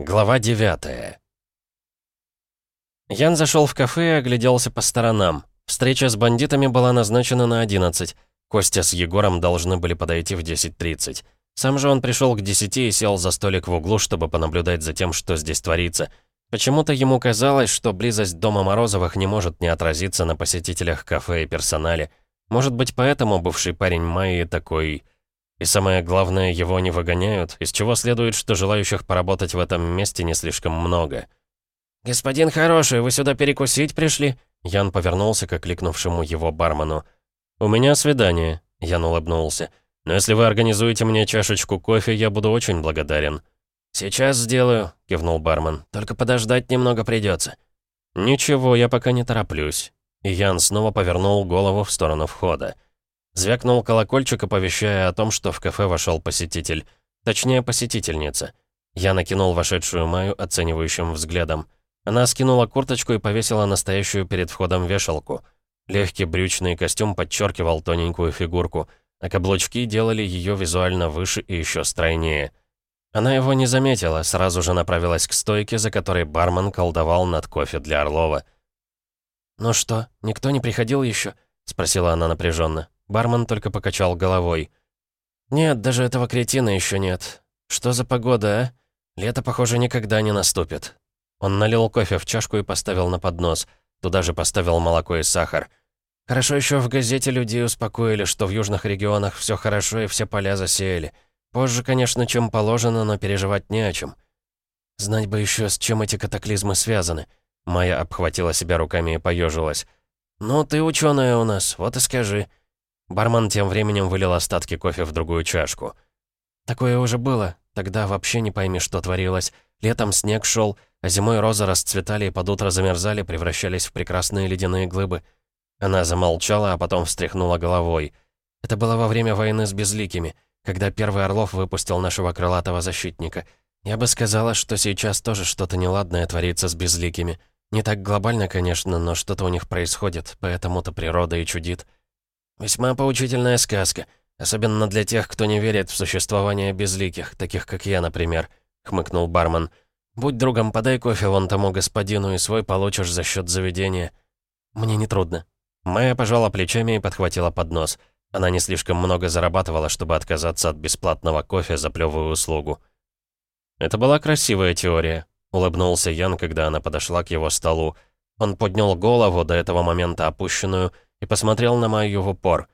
Глава 9 Ян зашел в кафе и огляделся по сторонам. Встреча с бандитами была назначена на 11. Костя с Егором должны были подойти в 10.30. Сам же он пришел к 10 и сел за столик в углу, чтобы понаблюдать за тем, что здесь творится. Почему-то ему казалось, что близость дома Морозовых не может не отразиться на посетителях кафе и персонале. Может быть, поэтому бывший парень Майи такой и самое главное, его не выгоняют, из чего следует, что желающих поработать в этом месте не слишком много. «Господин хороший, вы сюда перекусить пришли?» Ян повернулся к окликнувшему его бармену. «У меня свидание», — Ян улыбнулся. «Но если вы организуете мне чашечку кофе, я буду очень благодарен». «Сейчас сделаю», — кивнул бармен. «Только подождать немного придется. «Ничего, я пока не тороплюсь». И Ян снова повернул голову в сторону входа. Звякнул колокольчик, оповещая о том, что в кафе вошел посетитель. Точнее, посетительница. Я накинул вошедшую Маю оценивающим взглядом. Она скинула курточку и повесила настоящую перед входом вешалку. Легкий брючный костюм подчеркивал тоненькую фигурку, а каблучки делали ее визуально выше и еще стройнее. Она его не заметила, сразу же направилась к стойке, за которой бармен колдовал над кофе для Орлова. «Ну что, никто не приходил еще?» — спросила она напряженно. Бармен только покачал головой. «Нет, даже этого кретина еще нет. Что за погода, а? Лето, похоже, никогда не наступит». Он налил кофе в чашку и поставил на поднос. Туда же поставил молоко и сахар. Хорошо еще в газете людей успокоили, что в южных регионах все хорошо и все поля засеяли. Позже, конечно, чем положено, но переживать не о чем. Знать бы еще, с чем эти катаклизмы связаны. Майя обхватила себя руками и поежилась. «Ну, ты ученая у нас, вот и скажи». Бармен тем временем вылил остатки кофе в другую чашку. «Такое уже было. Тогда вообще не пойми, что творилось. Летом снег шел, а зимой розы расцветали и под утро замерзали, превращались в прекрасные ледяные глыбы». Она замолчала, а потом встряхнула головой. «Это было во время войны с Безликими, когда первый Орлов выпустил нашего крылатого защитника. Я бы сказала, что сейчас тоже что-то неладное творится с Безликими. Не так глобально, конечно, но что-то у них происходит, поэтому-то природа и чудит». «Весьма поучительная сказка, особенно для тех, кто не верит в существование безликих, таких как я, например», — хмыкнул бармен. «Будь другом, подай кофе вон тому господину, и свой получишь за счет заведения». «Мне не трудно». Майя пожала плечами и подхватила поднос. Она не слишком много зарабатывала, чтобы отказаться от бесплатного кофе за плевую услугу. «Это была красивая теория», — улыбнулся Ян, когда она подошла к его столу. Он поднял голову, до этого момента опущенную, — и посмотрел на Майю в упор.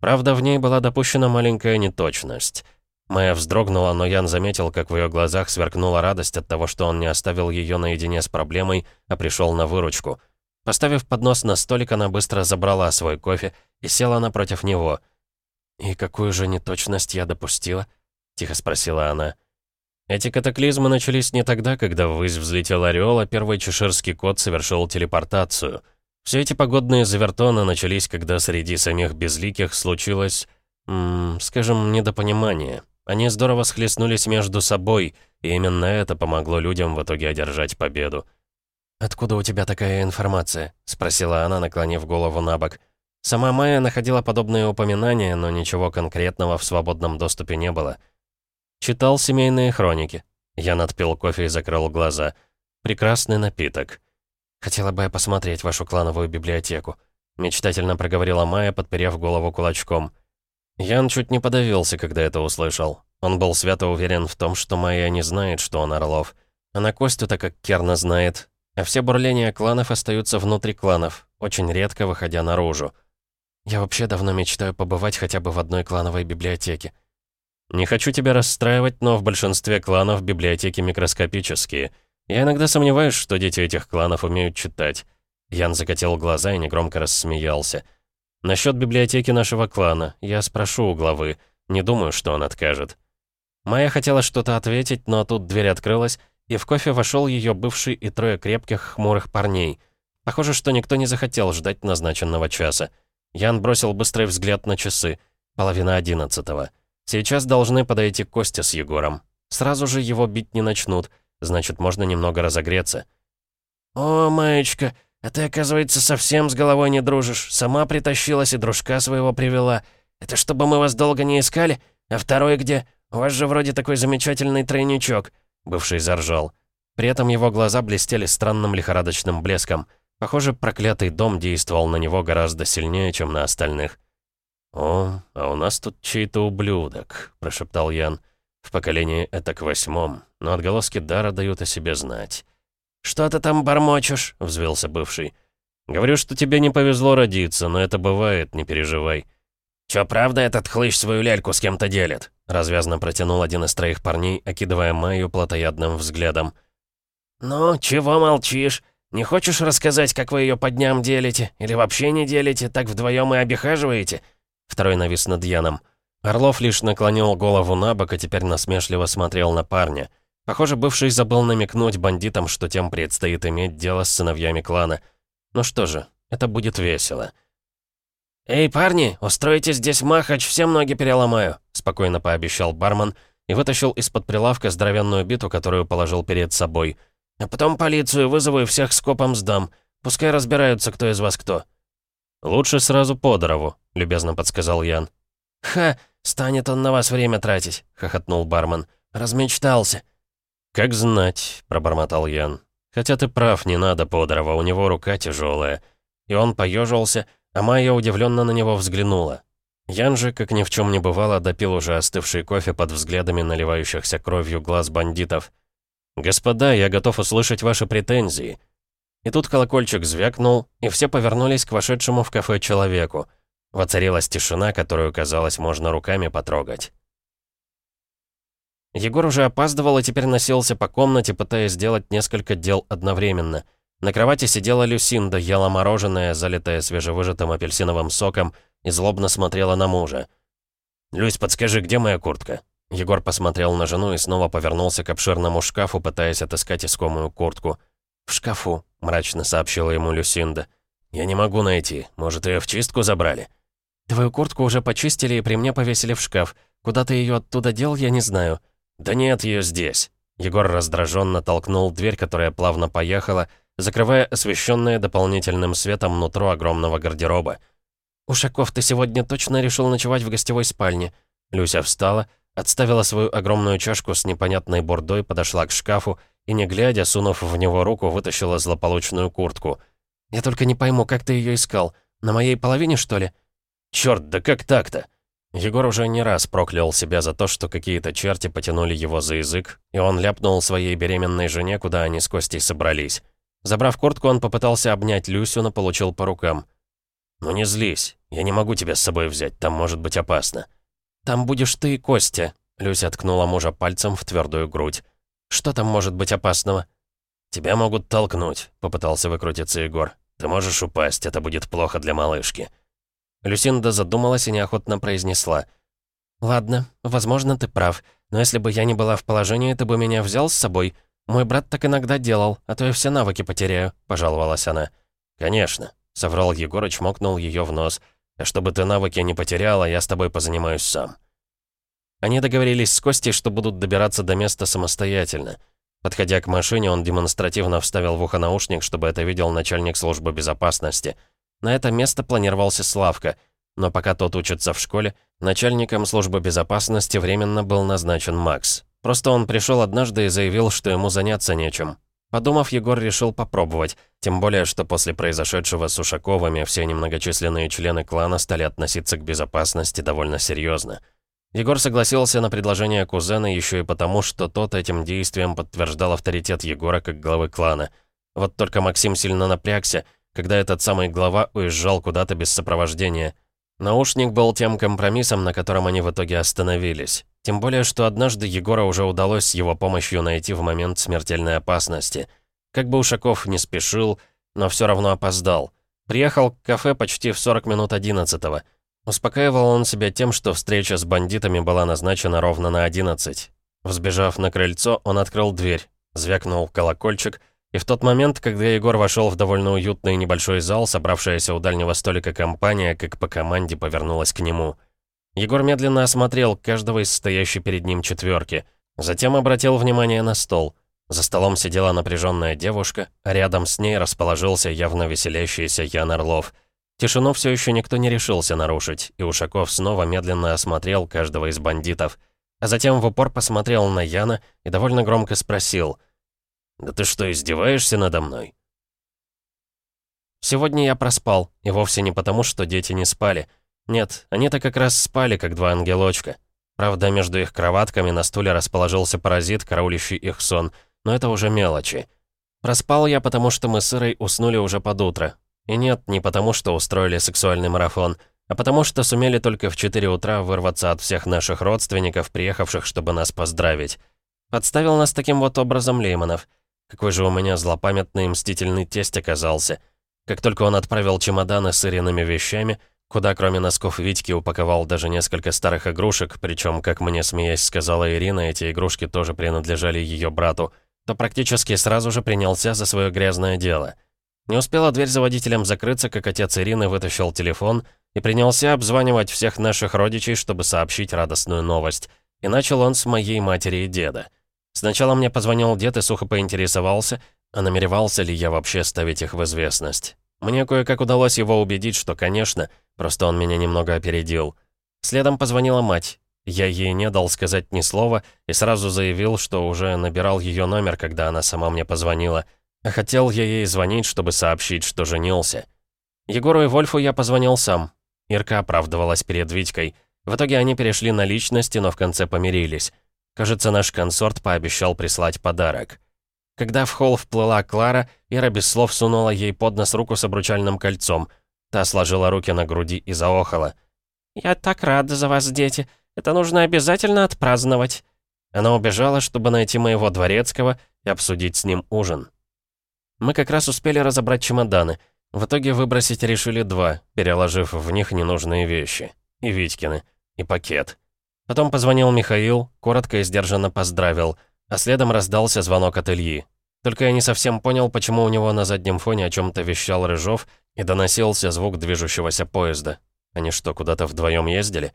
Правда, в ней была допущена маленькая неточность. Майя вздрогнула, но Ян заметил, как в ее глазах сверкнула радость от того, что он не оставил ее наедине с проблемой, а пришел на выручку. Поставив поднос на столик, она быстро забрала свой кофе и села напротив него. «И какую же неточность я допустила?» — тихо спросила она. Эти катаклизмы начались не тогда, когда ввысь взлетел орел, а первый чеширский кот совершил телепортацию — все эти погодные завертоны начались, когда среди самих безликих случилось, м скажем, недопонимание. Они здорово схлестнулись между собой, и именно это помогло людям в итоге одержать победу. «Откуда у тебя такая информация?» — спросила она, наклонив голову на бок. Сама Майя находила подобные упоминания, но ничего конкретного в свободном доступе не было. Читал семейные хроники. Я надпил кофе и закрыл глаза. Прекрасный напиток. «Хотела бы я посмотреть вашу клановую библиотеку», — мечтательно проговорила Майя, подперев голову кулачком. Ян чуть не подавился, когда это услышал. Он был свято уверен в том, что Майя не знает, что он Орлов. Она Костю-то как Керна знает. А все бурления кланов остаются внутри кланов, очень редко выходя наружу. Я вообще давно мечтаю побывать хотя бы в одной клановой библиотеке. Не хочу тебя расстраивать, но в большинстве кланов библиотеки микроскопические — я иногда сомневаюсь, что дети этих кланов умеют читать. Ян закатил глаза и негромко рассмеялся. Насчет библиотеки нашего клана, я спрошу у главы. Не думаю, что он откажет. Майя хотела что-то ответить, но тут дверь открылась, и в кофе вошел ее бывший и трое крепких хмурых парней. Похоже, что никто не захотел ждать назначенного часа. Ян бросил быстрый взгляд на часы. Половина одиннадцатого. Сейчас должны подойти Костя с Егором. Сразу же его бить не начнут — Значит, можно немного разогреться. «О, маечка, а ты, оказывается, совсем с головой не дружишь. Сама притащилась и дружка своего привела. Это чтобы мы вас долго не искали? А второй где? У вас же вроде такой замечательный тройничок». Бывший заржал. При этом его глаза блестели странным лихорадочным блеском. Похоже, проклятый дом действовал на него гораздо сильнее, чем на остальных. «О, а у нас тут чей-то ублюдок», — прошептал Ян. «В поколении это к восьмом, но отголоски дара дают о себе знать». «Что ты там бормочешь?» — взвился бывший. «Говорю, что тебе не повезло родиться, но это бывает, не переживай». «Чё, правда этот хлыщ свою ляльку с кем-то делит?» — развязно протянул один из троих парней, окидывая Майю плотоядным взглядом. «Ну, чего молчишь? Не хочешь рассказать, как вы ее по дням делите? Или вообще не делите, так вдвоем и обихаживаете?» Второй навис над Яном. Орлов лишь наклонил голову на бок и теперь насмешливо смотрел на парня. Похоже, бывший забыл намекнуть бандитам, что тем предстоит иметь дело с сыновьями клана. Ну что же, это будет весело. «Эй, парни, устроите здесь махач, все ноги переломаю», спокойно пообещал бармен и вытащил из-под прилавка здоровенную биту, которую положил перед собой. «А потом полицию вызову и всех скопом сдам. Пускай разбираются, кто из вас кто». «Лучше сразу Подорову», — любезно подсказал Ян. «Ха, станет он на вас время тратить», — хохотнул бармен. «Размечтался». «Как знать», — пробормотал Ян. «Хотя ты прав, не надо Подорова, у него рука тяжелая. И он поежился, а Майя удивленно на него взглянула. Ян же, как ни в чем не бывало, допил уже остывший кофе под взглядами наливающихся кровью глаз бандитов. «Господа, я готов услышать ваши претензии». И тут колокольчик звякнул, и все повернулись к вошедшему в кафе человеку. Воцарилась тишина, которую, казалось, можно руками потрогать. Егор уже опаздывал и теперь носился по комнате, пытаясь сделать несколько дел одновременно. На кровати сидела Люсинда, ела мороженое, залитое свежевыжатым апельсиновым соком, и злобно смотрела на мужа. «Люсь, подскажи, где моя куртка?» Егор посмотрел на жену и снова повернулся к обширному шкафу, пытаясь отыскать искомую куртку. «В шкафу», — мрачно сообщила ему Люсинда. «Я не могу найти. Может, ее в чистку забрали?» «Твою куртку уже почистили и при мне повесили в шкаф. Куда ты ее оттуда дел, я не знаю». «Да нет ее здесь». Егор раздраженно толкнул дверь, которая плавно поехала, закрывая освещенное дополнительным светом нутро огромного гардероба. «Ушаков, ты сегодня точно решил ночевать в гостевой спальне?» Люся встала, отставила свою огромную чашку с непонятной бурдой, подошла к шкафу и, не глядя, сунув в него руку, вытащила злополучную куртку. «Я только не пойму, как ты ее искал? На моей половине, что ли?» «Чёрт, да как так-то?» Егор уже не раз проклял себя за то, что какие-то черти потянули его за язык, и он ляпнул своей беременной жене, куда они с Костей собрались. Забрав куртку, он попытался обнять Люсю, но получил по рукам. «Ну не злись, я не могу тебя с собой взять, там может быть опасно». «Там будешь ты и Костя», — Люся ткнула мужа пальцем в твердую грудь. «Что там может быть опасного?» «Тебя могут толкнуть», — попытался выкрутиться Егор. «Ты можешь упасть, это будет плохо для малышки». Люсинда задумалась и неохотно произнесла. «Ладно, возможно, ты прав, но если бы я не была в положении, ты бы меня взял с собой. Мой брат так иногда делал, а то я все навыки потеряю», — пожаловалась она. «Конечно», — соврал Егор и чмокнул ее в нос. «А чтобы ты навыки не потеряла, я с тобой позанимаюсь сам». Они договорились с Костей, что будут добираться до места самостоятельно. Подходя к машине, он демонстративно вставил в ухо наушник, чтобы это видел начальник службы безопасности — на это место планировался Славка, но пока тот учится в школе, начальником службы безопасности временно был назначен Макс. Просто он пришел однажды и заявил, что ему заняться нечем. Подумав, Егор решил попробовать, тем более, что после произошедшего с Ушаковыми все немногочисленные члены клана стали относиться к безопасности довольно серьезно. Егор согласился на предложение кузена еще и потому, что тот этим действием подтверждал авторитет Егора как главы клана. Вот только Максим сильно напрягся — когда этот самый глава уезжал куда-то без сопровождения. Наушник был тем компромиссом, на котором они в итоге остановились. Тем более, что однажды Егора уже удалось с его помощью найти в момент смертельной опасности. Как бы Ушаков не спешил, но все равно опоздал. Приехал к кафе почти в 40 минут 11 -го. Успокаивал он себя тем, что встреча с бандитами была назначена ровно на 11. Взбежав на крыльцо, он открыл дверь. Звякнул колокольчик, и в тот момент, когда Егор вошел в довольно уютный небольшой зал, собравшаяся у дальнего столика компания, как по команде, повернулась к нему. Егор медленно осмотрел каждого из стоящей перед ним четверки. Затем обратил внимание на стол. За столом сидела напряженная девушка, а рядом с ней расположился явно веселящийся Ян Орлов. Тишину все еще никто не решился нарушить, и Ушаков снова медленно осмотрел каждого из бандитов. а затем в упор посмотрел на Яна и довольно громко спросил. «Да ты что, издеваешься надо мной?» Сегодня я проспал, и вовсе не потому, что дети не спали. Нет, они-то как раз спали, как два ангелочка. Правда, между их кроватками на стуле расположился паразит, караулищий их сон, но это уже мелочи. Проспал я, потому что мы с Ирой уснули уже под утро. И нет, не потому, что устроили сексуальный марафон, а потому что сумели только в 4 утра вырваться от всех наших родственников, приехавших, чтобы нас поздравить. Подставил нас таким вот образом Лейманов. Какой же у меня злопамятный мстительный тесть оказался. Как только он отправил чемоданы с Ириными вещами, куда кроме носков Витьки упаковал даже несколько старых игрушек, причем, как мне смеясь сказала Ирина, эти игрушки тоже принадлежали ее брату, то практически сразу же принялся за свое грязное дело. Не успела дверь за водителем закрыться, как отец Ирины вытащил телефон и принялся обзванивать всех наших родичей, чтобы сообщить радостную новость. И начал он с моей матери и деда. Сначала мне позвонил дед и сухо поинтересовался, а намеревался ли я вообще ставить их в известность. Мне кое-как удалось его убедить, что, конечно, просто он меня немного опередил. Следом позвонила мать. Я ей не дал сказать ни слова и сразу заявил, что уже набирал ее номер, когда она сама мне позвонила. А хотел я ей звонить, чтобы сообщить, что женился. Егору и Вольфу я позвонил сам. Ирка оправдывалась перед Витькой. В итоге они перешли на личности, но в конце помирились. Кажется, наш консорт пообещал прислать подарок. Когда в холл вплыла Клара, Ира без слов сунула ей под нос руку с обручальным кольцом. Та сложила руки на груди и заохала. «Я так рада за вас, дети. Это нужно обязательно отпраздновать». Она убежала, чтобы найти моего дворецкого и обсудить с ним ужин. Мы как раз успели разобрать чемоданы. В итоге выбросить решили два, переложив в них ненужные вещи. И Витькины, и пакет. Потом позвонил Михаил, коротко и сдержанно поздравил — а следом раздался звонок от Ильи. Только я не совсем понял, почему у него на заднем фоне о чем-то вещал Рыжов и доносился звук движущегося поезда. Они что, куда-то вдвоем ездили?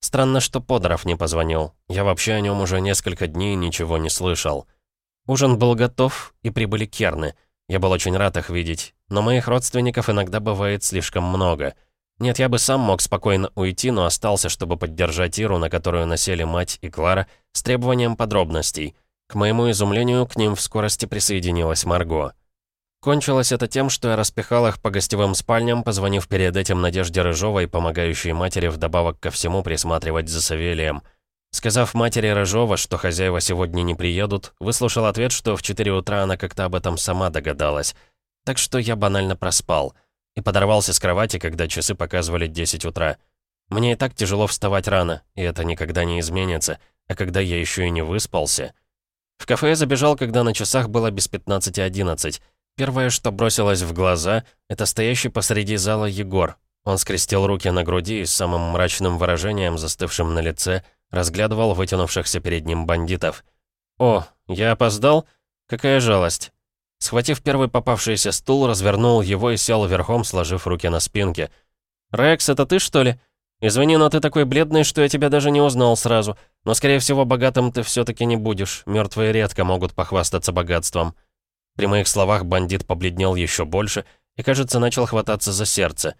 Странно, что Подоров не позвонил. Я вообще о нем уже несколько дней ничего не слышал. Ужин был готов, и прибыли керны. Я был очень рад их видеть, но моих родственников иногда бывает слишком много. Нет, я бы сам мог спокойно уйти, но остался, чтобы поддержать Иру, на которую насели мать и Клара, с требованием подробностей — к моему изумлению, к ним в скорости присоединилась Марго. Кончилось это тем, что я распихал их по гостевым спальням, позвонив перед этим Надежде Рыжовой, помогающей матери вдобавок ко всему присматривать за Савелием. Сказав матери Рыжова, что хозяева сегодня не приедут, выслушал ответ, что в 4 утра она как-то об этом сама догадалась. Так что я банально проспал. И подорвался с кровати, когда часы показывали 10 утра. Мне и так тяжело вставать рано, и это никогда не изменится. А когда я еще и не выспался... В кафе я забежал, когда на часах было без 15.11. Первое, что бросилось в глаза, это стоящий посреди зала Егор. Он скрестил руки на груди и с самым мрачным выражением, застывшим на лице, разглядывал вытянувшихся перед ним бандитов. «О, я опоздал? Какая жалость!» Схватив первый попавшийся стул, развернул его и сел верхом, сложив руки на спинке. «Рекс, это ты, что ли? Извини, но ты такой бледный, что я тебя даже не узнал сразу. Но, скорее всего, богатым ты все-таки не будешь. Мертвые редко могут похвастаться богатством. При моих словах бандит побледнел еще больше и, кажется, начал хвататься за сердце.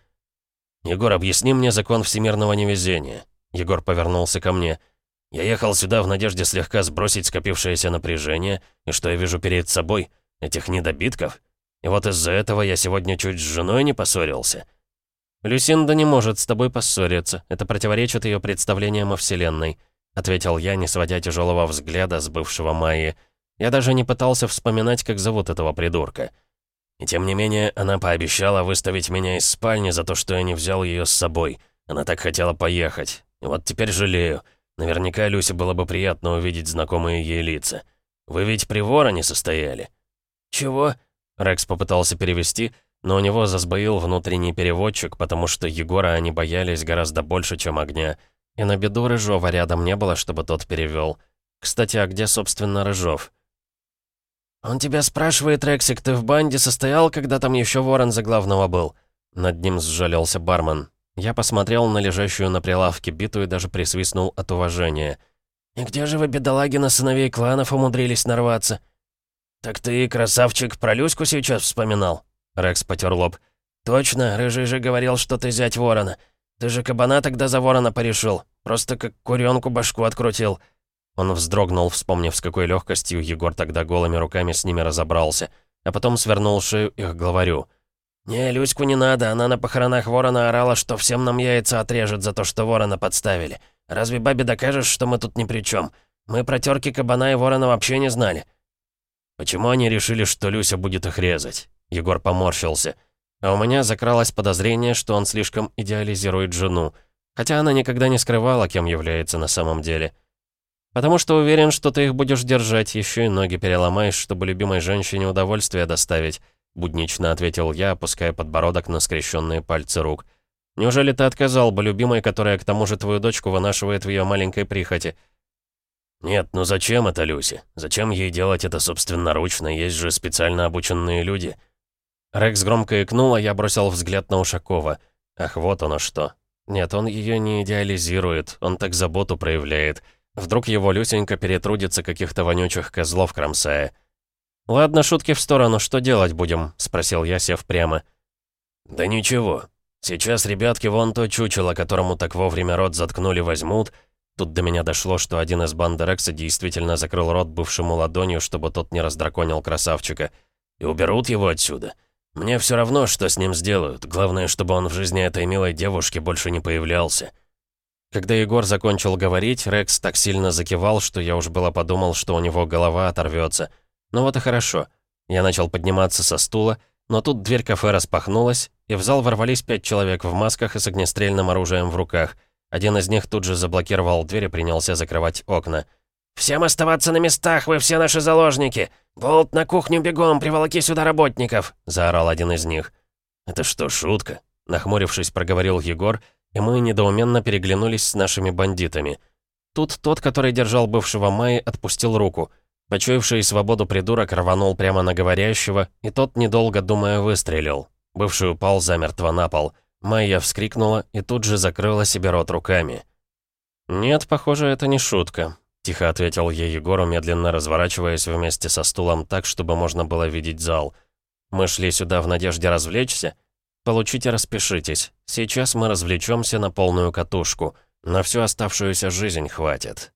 «Егор, объясни мне закон всемирного невезения». Егор повернулся ко мне. «Я ехал сюда в надежде слегка сбросить скопившееся напряжение, и что я вижу перед собой? Этих недобитков? И вот из-за этого я сегодня чуть с женой не поссорился». «Люсинда не может с тобой поссориться. Это противоречит ее представлениям о Вселенной. — ответил я, не сводя тяжелого взгляда с бывшего Майи. Я даже не пытался вспоминать, как зовут этого придурка. И тем не менее, она пообещала выставить меня из спальни за то, что я не взял ее с собой. Она так хотела поехать. И вот теперь жалею. Наверняка Люсе было бы приятно увидеть знакомые ей лица. Вы ведь при вороне состояли?» «Чего?» Рекс попытался перевести, но у него засбоил внутренний переводчик, потому что Егора они боялись гораздо больше, чем огня. И на беду Рыжова рядом не было, чтобы тот перевел. Кстати, а где, собственно, Рыжов? «Он тебя спрашивает, Рексик, ты в банде состоял, когда там еще ворон за главного был?» Над ним сжалился бармен. Я посмотрел на лежащую на прилавке биту и даже присвистнул от уважения. «И где же вы, бедолаги, на сыновей кланов умудрились нарваться?» «Так ты, красавчик, про Люську сейчас вспоминал?» Рекс потер лоб. «Точно, Рыжий же говорил, что ты зять ворона. Ты же кабана тогда за ворона порешил. Просто как куренку башку открутил. Он вздрогнул, вспомнив, с какой легкостью Егор тогда голыми руками с ними разобрался, а потом свернул шею их главарю. «Не, Люську не надо, она на похоронах ворона орала, что всем нам яйца отрежет за то, что ворона подставили. Разве бабе докажешь, что мы тут ни при чем? Мы про терки кабана и ворона вообще не знали». «Почему они решили, что Люся будет их резать?» Егор поморщился. А у меня закралось подозрение, что он слишком идеализирует жену, хотя она никогда не скрывала, кем является на самом деле. «Потому что уверен, что ты их будешь держать, еще и ноги переломаешь, чтобы любимой женщине удовольствие доставить», буднично ответил я, опуская подбородок на скрещенные пальцы рук. «Неужели ты отказал бы любимой, которая к тому же твою дочку вынашивает в ее маленькой прихоти?» «Нет, ну зачем это Люси? Зачем ей делать это собственноручно? Есть же специально обученные люди». Рекс громко икнул, а я бросил взгляд на Ушакова. Ах, вот оно что. Нет, он ее не идеализирует, он так заботу проявляет. Вдруг его Люсенька перетрудится каких-то вонючих козлов кромсая. «Ладно, шутки в сторону, что делать будем?» — спросил я, сев прямо. «Да ничего. Сейчас ребятки вон то чучело, которому так вовремя рот заткнули, возьмут». Тут до меня дошло, что один из банды действительно закрыл рот бывшему ладонью, чтобы тот не раздраконил красавчика. «И уберут его отсюда. Мне все равно, что с ним сделают. Главное, чтобы он в жизни этой милой девушки больше не появлялся». Когда Егор закончил говорить, Рекс так сильно закивал, что я уж было подумал, что у него голова оторвется. Ну вот и хорошо. Я начал подниматься со стула, но тут дверь кафе распахнулась, и в зал ворвались пять человек в масках и с огнестрельным оружием в руках. Один из них тут же заблокировал дверь и принялся закрывать окна. «Всем оставаться на местах, вы все наши заложники! Болт на кухню бегом, приволоки сюда работников!» — заорал один из них. «Это что, шутка?» — нахмурившись, проговорил Егор и мы недоуменно переглянулись с нашими бандитами. Тут тот, который держал бывшего Майи, отпустил руку. Почуявший свободу придурок рванул прямо на говорящего, и тот, недолго думая, выстрелил. Бывший упал замертво на пол. Майя вскрикнула и тут же закрыла себе рот руками. «Нет, похоже, это не шутка», — тихо ответил ей Егору, медленно разворачиваясь вместе со стулом так, чтобы можно было видеть зал. «Мы шли сюда в надежде развлечься, Получите, распишитесь. Сейчас мы развлечемся на полную катушку. На всю оставшуюся жизнь хватит.